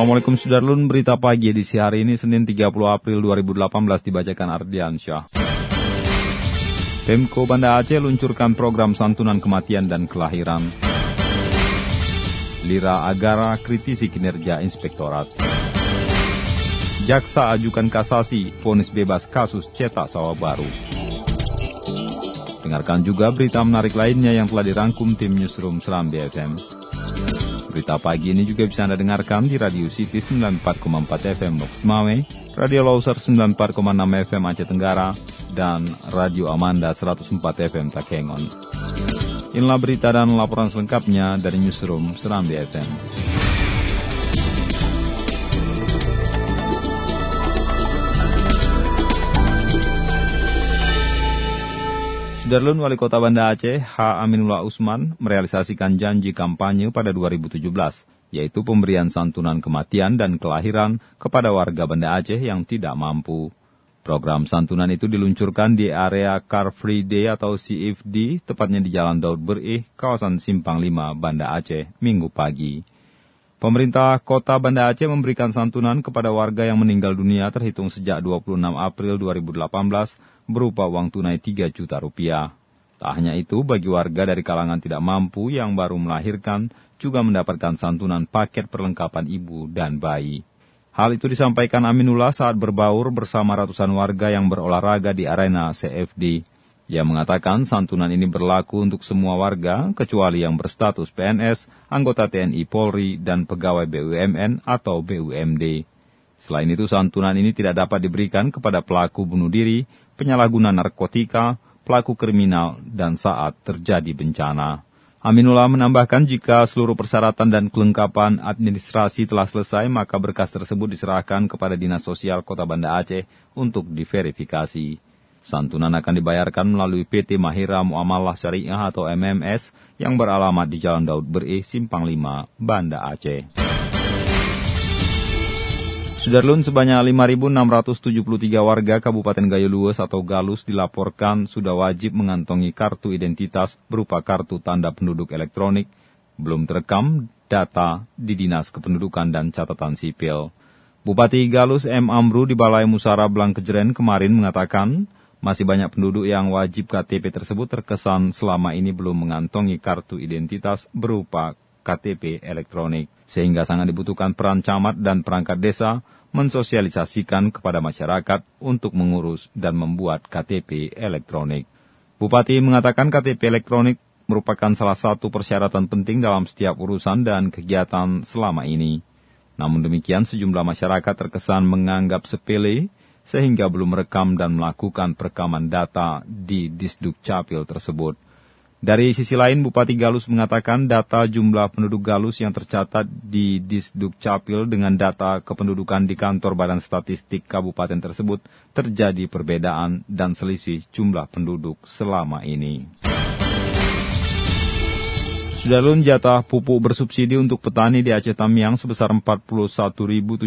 Assalamualaikum Sudarlun, berita pagi edisi hari ini Senin 30 April 2018 dibacakan Ardiansyah. Pemko Banda Aceh luncurkan program santunan kematian dan kelahiran. Lira Agara kritisi kinerja inspektorat. Jaksa ajukan kasasi, vonis bebas kasus cetak sawah baru. Dengarkan juga berita menarik lainnya yang telah dirangkum tim Newsroom Seram BFM. Berita pagi ini juga bisa Anda dengarkan di Radio City 94,4 FM Mawai, Radio Loser 94,6 FM Aceh Tenggara, dan Radio Amanda 104 FM Takengon. Inilah berita dan laporan selengkapnya dari Newsroom Serambi FM. Sudarlun Wali Kota Banda Aceh, H. Aminullah Usman, merealisasikan janji kampanye pada 2017, yaitu pemberian santunan kematian dan kelahiran kepada warga Banda Aceh yang tidak mampu. Program santunan itu diluncurkan di area Car Free Day atau CFD, tepatnya di Jalan Daud Berih, kawasan Simpang 5, Banda Aceh, minggu pagi. Pemerintah Kota Banda Aceh memberikan santunan kepada warga yang meninggal dunia terhitung sejak 26 April 2018 berupa uang tunai 3 juta rupiah. Tak hanya itu, bagi warga dari kalangan tidak mampu yang baru melahirkan juga mendapatkan santunan paket perlengkapan ibu dan bayi. Hal itu disampaikan Aminullah saat berbaur bersama ratusan warga yang berolahraga di arena CFD. Ia mengatakan santunan ini berlaku untuk semua warga, kecuali yang berstatus PNS, anggota TNI Polri, dan pegawai BUMN atau BUMD. Selain itu, santunan ini tidak dapat diberikan kepada pelaku bunuh diri, penyalahguna narkotika, pelaku kriminal, dan saat terjadi bencana. Aminullah menambahkan jika seluruh persyaratan dan kelengkapan administrasi telah selesai, maka berkas tersebut diserahkan kepada Dinas Sosial Kota Banda Aceh untuk diverifikasi. Santunan akan dibayarkan melalui PT Mahira Muamalah Syariah atau MMS yang beralamat di Jalan Daud Berih, Simpang 5, Banda Aceh. Sudarlun sebanyak 5.673 warga Kabupaten Gayo Lues atau Galus dilaporkan sudah wajib mengantongi kartu identitas berupa kartu tanda penduduk elektronik, belum terekam data di Dinas Kependudukan dan Catatan Sipil. Bupati Galus M. Amru di Balai Musara Blangkejeren kemarin mengatakan masih banyak penduduk yang wajib KTP tersebut terkesan selama ini belum mengantongi kartu identitas berupa KTP elektronik sehingga sangat dibutuhkan peran camat dan perangkat desa mensosialisasikan kepada masyarakat untuk mengurus dan membuat KTP elektronik. Bupati mengatakan KTP elektronik merupakan salah satu persyaratan penting dalam setiap urusan dan kegiatan selama ini. Namun demikian sejumlah masyarakat terkesan menganggap sepele sehingga belum merekam dan melakukan perekaman data di Disduk Capil tersebut. Dari sisi lain, Bupati Galus mengatakan data jumlah penduduk Galus yang tercatat di Disduk Capil dengan data kependudukan di kantor Badan Statistik Kabupaten tersebut terjadi perbedaan dan selisih jumlah penduduk selama ini. Sudah lun jatah pupuk bersubsidi untuk petani di Aceh Tamiang sebesar 41.709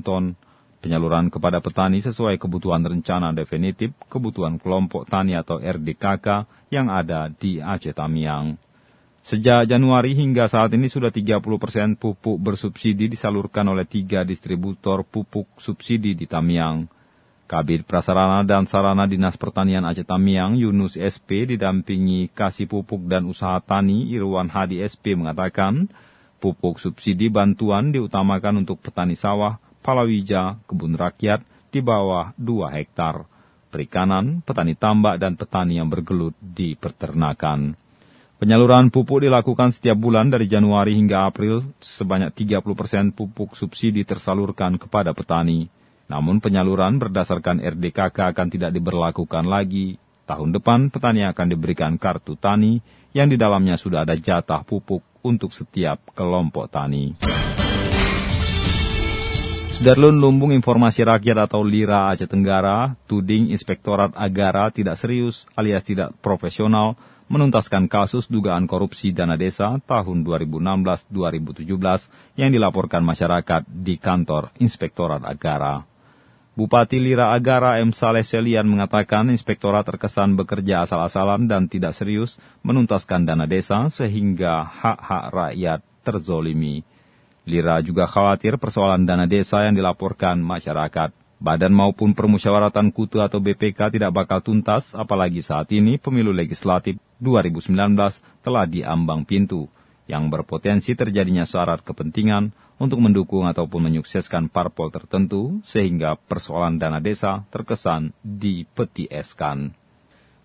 ton. Penyaluran kepada petani sesuai kebutuhan rencana definitif kebutuhan kelompok tani atau RDKK yang ada di Aceh Tamiang. Sejak Januari hingga saat ini sudah 30 persen pupuk bersubsidi disalurkan oleh tiga distributor pupuk subsidi di Tamiang. Kabit Prasarana dan Sarana Dinas Pertanian Aceh Tamiang, Yunus SP, didampingi Kasih Pupuk dan Usaha Tani, Irwan Hadi SP mengatakan, pupuk subsidi bantuan diutamakan untuk petani sawah, palawija, kebun rakyat di bawah 2 hektar, perikanan, petani tambak, dan petani yang bergelut di peternakan. Penyaluran pupuk dilakukan setiap bulan dari Januari hingga April, sebanyak 30 persen pupuk subsidi tersalurkan kepada petani. Namun penyaluran berdasarkan RDKK akan tidak diberlakukan lagi. Tahun depan petani akan diberikan kartu tani yang di dalamnya sudah ada jatah pupuk untuk setiap kelompok tani. Darlun Lumbung Informasi Rakyat atau LIRA Aceh Tenggara, tuding Inspektorat Agara tidak serius alias tidak profesional menuntaskan kasus dugaan korupsi dana desa tahun 2016-2017 yang dilaporkan masyarakat di kantor Inspektorat Agara. Bupati Lira Agara M. Saleh Selian mengatakan inspektorat terkesan bekerja asal-asalan dan tidak serius menuntaskan dana desa sehingga hak-hak rakyat terzolimi. Lira juga khawatir persoalan dana desa yang dilaporkan masyarakat. Badan maupun permusyawaratan kutu atau BPK tidak bakal tuntas, apalagi saat ini pemilu legislatif 2019 telah diambang pintu, yang berpotensi terjadinya syarat kepentingan untuk mendukung ataupun menyukseskan parpol tertentu, sehingga persoalan dana desa terkesan dipetieskan.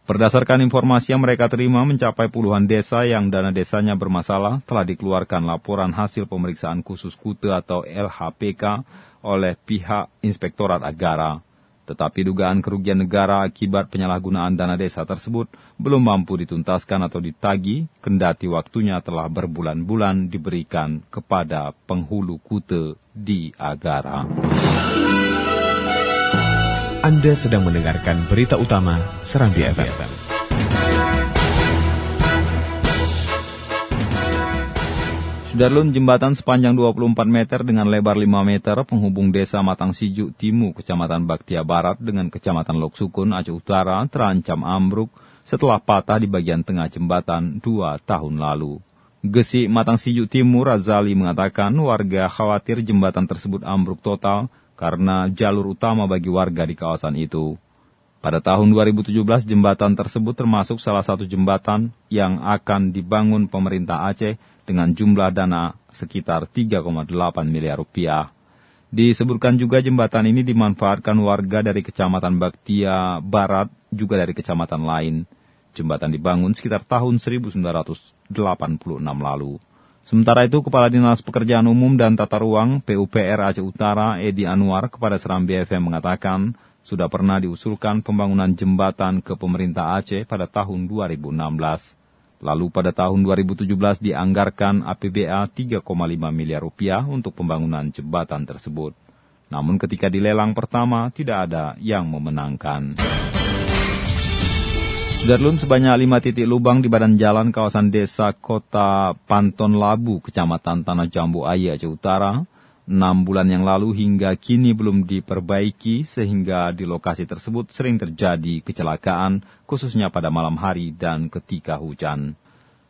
Berdasarkan informasi yang mereka terima mencapai puluhan desa yang dana desanya bermasalah telah dikeluarkan laporan hasil pemeriksaan khusus Kute atau LHPK oleh pihak Inspektorat Agara. Tetapi dugaan kerugian negara akibat penyalahgunaan dana desa tersebut belum mampu dituntaskan atau ditagi, kendati waktunya telah berbulan-bulan diberikan kepada penghulu Kute di Agara. Anda sedang mendengarkan berita utama Serambi FM. Sudarlun jembatan sepanjang 24 meter dengan lebar 5 meter penghubung desa Matang Siju Timu, Kecamatan Baktia Barat dengan Kecamatan Loksukun, Aceh Utara terancam ambruk setelah patah di bagian tengah jembatan dua tahun lalu. Gesi Matang Siju Timur Razali mengatakan warga khawatir jembatan tersebut ambruk total karena jalur utama bagi warga di kawasan itu. Pada tahun 2017, jembatan tersebut termasuk salah satu jembatan yang akan dibangun pemerintah Aceh dengan jumlah dana sekitar 3,8 miliar rupiah. Disebutkan juga jembatan ini dimanfaatkan warga dari Kecamatan Baktia Barat juga dari kecamatan lain. Jembatan dibangun sekitar tahun 1986 lalu. Sementara itu, Kepala Dinas Pekerjaan Umum dan Tata Ruang PUPR Aceh Utara, Edi Anwar, kepada Seram BFM mengatakan, sudah pernah diusulkan pembangunan jembatan ke pemerintah Aceh pada tahun 2016. Lalu pada tahun 2017 dianggarkan APBA 3,5 miliar rupiah untuk pembangunan jembatan tersebut. Namun ketika dilelang pertama, tidak ada yang memenangkan. Darlun sebanyak lima titik lubang di badan jalan kawasan desa kota Panton Labu, kecamatan Tanah Jambu Aye, Aceh Utara, enam bulan yang lalu hingga kini belum diperbaiki sehingga di lokasi tersebut sering terjadi kecelakaan khususnya pada malam hari dan ketika hujan.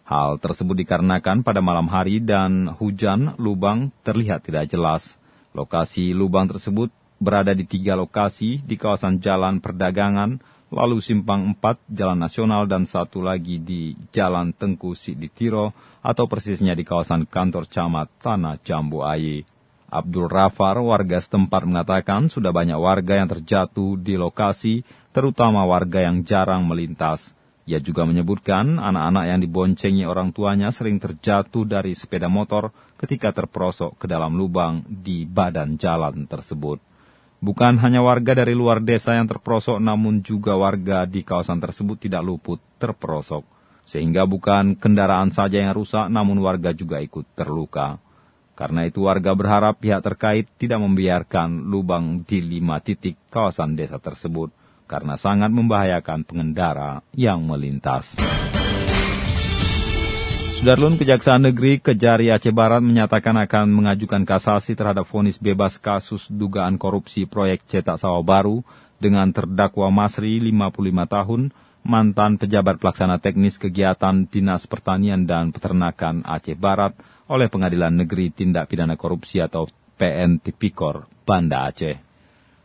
Hal tersebut dikarenakan pada malam hari dan hujan lubang terlihat tidak jelas. Lokasi lubang tersebut berada di tiga lokasi di kawasan jalan perdagangan, lalu simpang 4 Jalan Nasional dan satu lagi di Jalan Tengku Siditiro atau persisnya di kawasan kantor camat Tanah Jambu Aye. Abdul Rafar, warga setempat mengatakan sudah banyak warga yang terjatuh di lokasi, terutama warga yang jarang melintas. Ia juga menyebutkan anak-anak yang diboncengi orang tuanya sering terjatuh dari sepeda motor ketika terperosok ke dalam lubang di badan jalan tersebut. Bukan hanya warga dari luar desa yang terperosok, namun juga warga di kawasan tersebut tidak luput terperosok. Sehingga bukan kendaraan saja yang rusak, namun warga juga ikut terluka. Karena itu warga berharap pihak terkait tidak membiarkan lubang di lima titik kawasan desa tersebut, karena sangat membahayakan pengendara yang melintas. Sudarlun Kejaksaan Negeri Kejari Aceh Barat menyatakan akan mengajukan kasasi terhadap vonis bebas kasus dugaan korupsi proyek cetak sawah baru dengan terdakwa Masri 55 tahun, mantan pejabat pelaksana teknis kegiatan Dinas Pertanian dan Peternakan Aceh Barat oleh Pengadilan Negeri Tindak Pidana Korupsi atau PN Tipikor, Banda Aceh.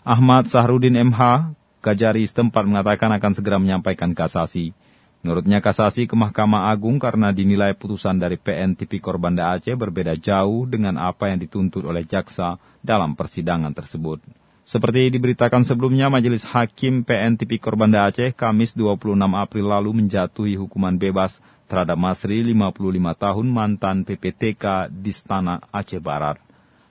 Ahmad Sahrudin MH, Kajari setempat mengatakan akan segera menyampaikan kasasi. Menurutnya kasasi ke Mahkamah Agung karena dinilai putusan dari PN Tipikor Banda Aceh berbeda jauh dengan apa yang dituntut oleh jaksa dalam persidangan tersebut. Seperti diberitakan sebelumnya, Majelis Hakim PN Tipikor Banda Aceh Kamis 26 April lalu menjatuhi hukuman bebas terhadap Masri 55 tahun mantan PPTK di Stana Aceh Barat.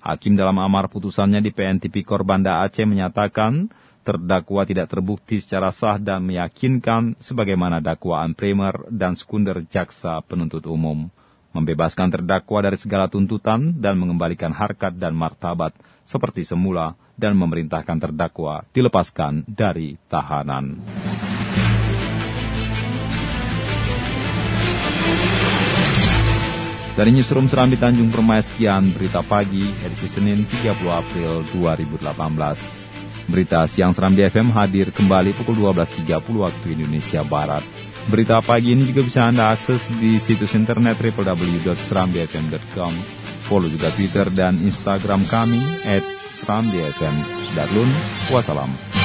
Hakim dalam amar putusannya di PN Tipikor Banda Aceh menyatakan terdakwa tidak terbukti secara sah dan meyakinkan sebagaimana dakwaan primer dan sekunder jaksa penuntut umum. Membebaskan terdakwa dari segala tuntutan dan mengembalikan harkat dan martabat seperti semula dan memerintahkan terdakwa dilepaskan dari tahanan. Dari Newsroom Serambi Tanjung Permai sekian berita pagi edisi Senin 30 April 2018. Berita siang Seram di FM hadir kembali pukul 12.30 waktu Indonesia Barat. Berita pagi ini juga bisa Anda akses di situs internet www.serambifm.com. Follow juga Twitter dan Instagram kami at serambifm. Sudarlun, wassalam.